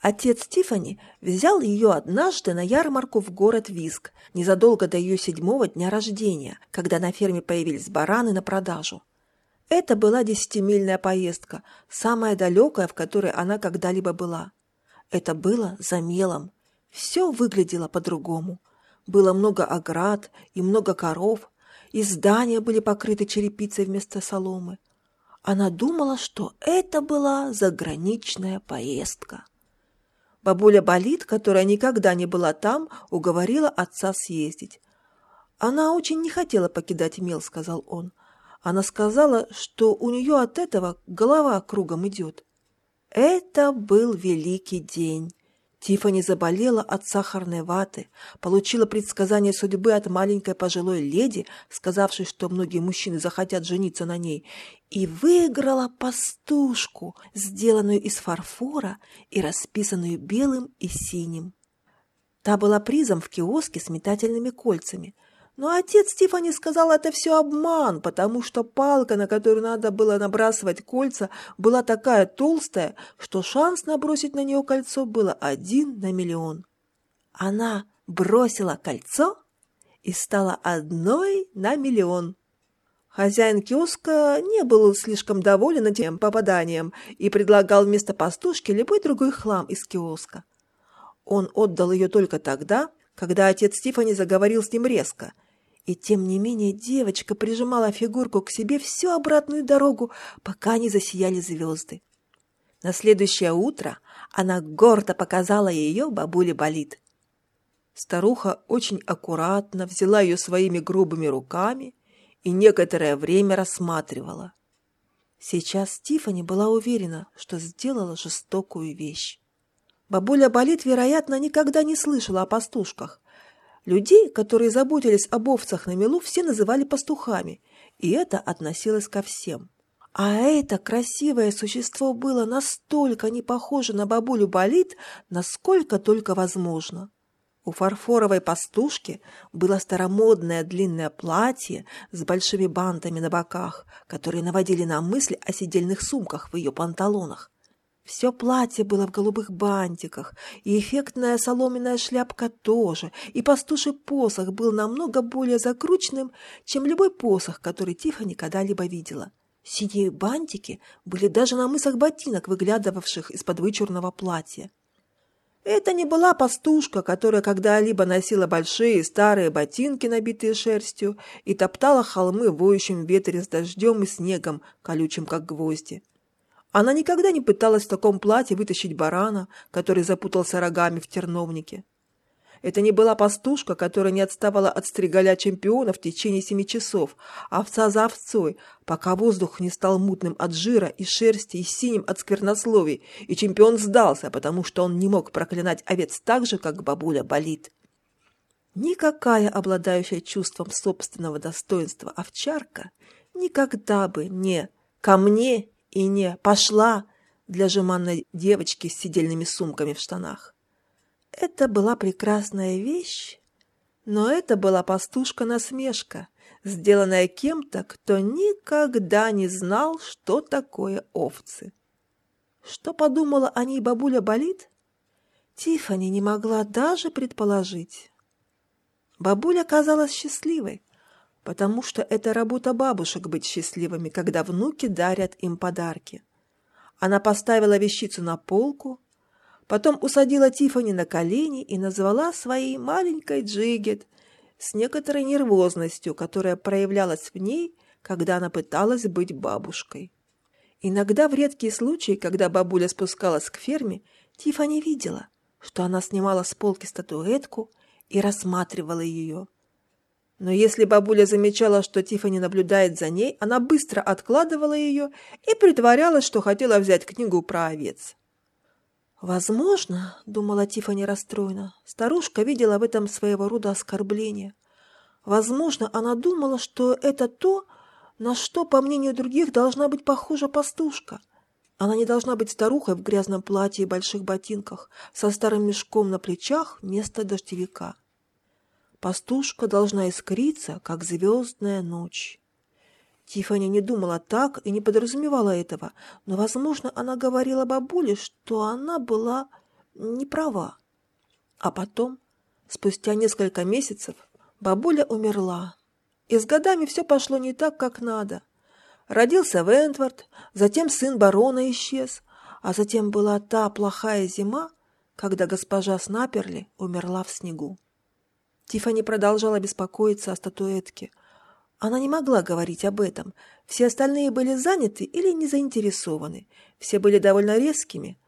Отец Тифани взял ее однажды на ярмарку в город Виск, незадолго до ее седьмого дня рождения, когда на ферме появились бараны на продажу. Это была десятимильная поездка, самая далекая, в которой она когда-либо была. Это было за мелом. Все выглядело по-другому. Было много оград и много коров, и здания были покрыты черепицей вместо соломы. Она думала, что это была заграничная поездка. Бабуля Болит, которая никогда не была там, уговорила отца съездить. «Она очень не хотела покидать мел», — сказал он. Она сказала, что у нее от этого голова кругом идет. Это был великий день. Тифани заболела от сахарной ваты, получила предсказание судьбы от маленькой пожилой леди, сказавшей, что многие мужчины захотят жениться на ней, и выиграла пастушку, сделанную из фарфора и расписанную белым и синим. Та была призом в киоске с метательными кольцами – но отец Тифани сказал, это все обман, потому что палка, на которую надо было набрасывать кольца, была такая толстая, что шанс набросить на нее кольцо было один на миллион. Она бросила кольцо и стала одной на миллион. Хозяин киоска не был слишком доволен этим попаданием и предлагал вместо пастушки любой другой хлам из киоска. Он отдал ее только тогда, когда отец Тифани заговорил с ним резко – и тем не менее девочка прижимала фигурку к себе всю обратную дорогу, пока не засияли звезды. На следующее утро она гордо показала ее бабуле Болит. Старуха очень аккуратно взяла ее своими грубыми руками и некоторое время рассматривала. Сейчас Тифани была уверена, что сделала жестокую вещь. Бабуля Болит, вероятно, никогда не слышала о пастушках, Людей, которые заботились об овцах на мелу, все называли пастухами, и это относилось ко всем. А это красивое существо было настолько не похоже на бабулю Болит, насколько только возможно. У фарфоровой пастушки было старомодное длинное платье с большими бантами на боках, которые наводили на мысли о сидельных сумках в ее панталонах. Все платье было в голубых бантиках, и эффектная соломенная шляпка тоже, и пастуший посох был намного более закрученным, чем любой посох, который Тиффани когда-либо видела. Синие бантики были даже на мысах ботинок, выглядывавших из-под вычурного платья. Это не была пастушка, которая когда-либо носила большие старые ботинки, набитые шерстью, и топтала холмы в воющем ветре с дождем и снегом, колючим как гвозди. Она никогда не пыталась в таком платье вытащить барана, который запутался рогами в терновнике. Это не была пастушка, которая не отставала от стригаля чемпиона в течение семи часов, овца за овцой, пока воздух не стал мутным от жира и шерсти и синим от сквернословий, и чемпион сдался, потому что он не мог проклинать овец так же, как бабуля болит. Никакая обладающая чувством собственного достоинства овчарка никогда бы не ко мне и не «пошла» для жеманной девочки с сидельными сумками в штанах. Это была прекрасная вещь, но это была пастушка-насмешка, сделанная кем-то, кто никогда не знал, что такое овцы. Что подумала о ней бабуля Болит? Тифани не могла даже предположить. Бабуля казалась счастливой, потому что это работа бабушек быть счастливыми, когда внуки дарят им подарки. Она поставила вещицу на полку, потом усадила Тифани на колени и назвала своей маленькой Джигет с некоторой нервозностью, которая проявлялась в ней, когда она пыталась быть бабушкой. Иногда в редкие случаи, когда бабуля спускалась к ферме, Тифани видела, что она снимала с полки статуэтку и рассматривала ее. Но если бабуля замечала, что Тиффани наблюдает за ней, она быстро откладывала ее и притворялась, что хотела взять книгу про овец. «Возможно, — думала Тиффани расстроена, — старушка видела в этом своего рода оскорбление. Возможно, она думала, что это то, на что, по мнению других, должна быть похожа пастушка. Она не должна быть старухой в грязном платье и больших ботинках, со старым мешком на плечах вместо дождевика. Пастушка должна искриться, как звездная ночь. Тиффани не думала так и не подразумевала этого, но, возможно, она говорила бабуле, что она была не права. А потом, спустя несколько месяцев, бабуля умерла. И с годами все пошло не так, как надо. Родился Вентвард, затем сын барона исчез, а затем была та плохая зима, когда госпожа Снаперли умерла в снегу. Тифани продолжала беспокоиться о статуэтке. Она не могла говорить об этом. Все остальные были заняты или не заинтересованы. Все были довольно резкими.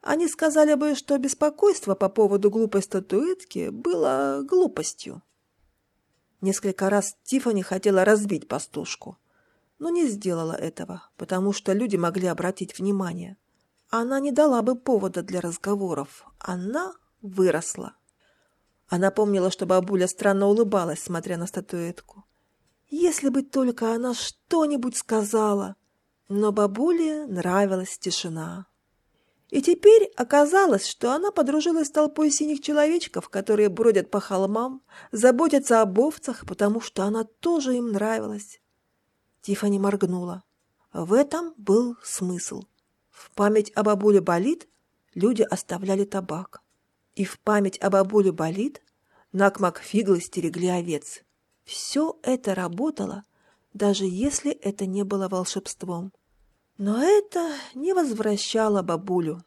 Они сказали бы, что беспокойство по поводу глупой статуэтки было глупостью. Несколько раз Тифани хотела разбить пастушку, но не сделала этого, потому что люди могли обратить внимание. Она не дала бы повода для разговоров. Она выросла. Она помнила, что бабуля странно улыбалась, смотря на статуэтку. Если бы только она что-нибудь сказала. Но бабуле нравилась тишина. И теперь оказалось, что она подружилась с толпой синих человечков, которые бродят по холмам, заботятся об овцах, потому что она тоже им нравилась. Тифани моргнула. В этом был смысл. В память о бабуле болит люди оставляли табак. И в память о бабуле болит Накмак фиглы стерегли овец. Все это работало, даже если это не было волшебством. Но это не возвращало бабулю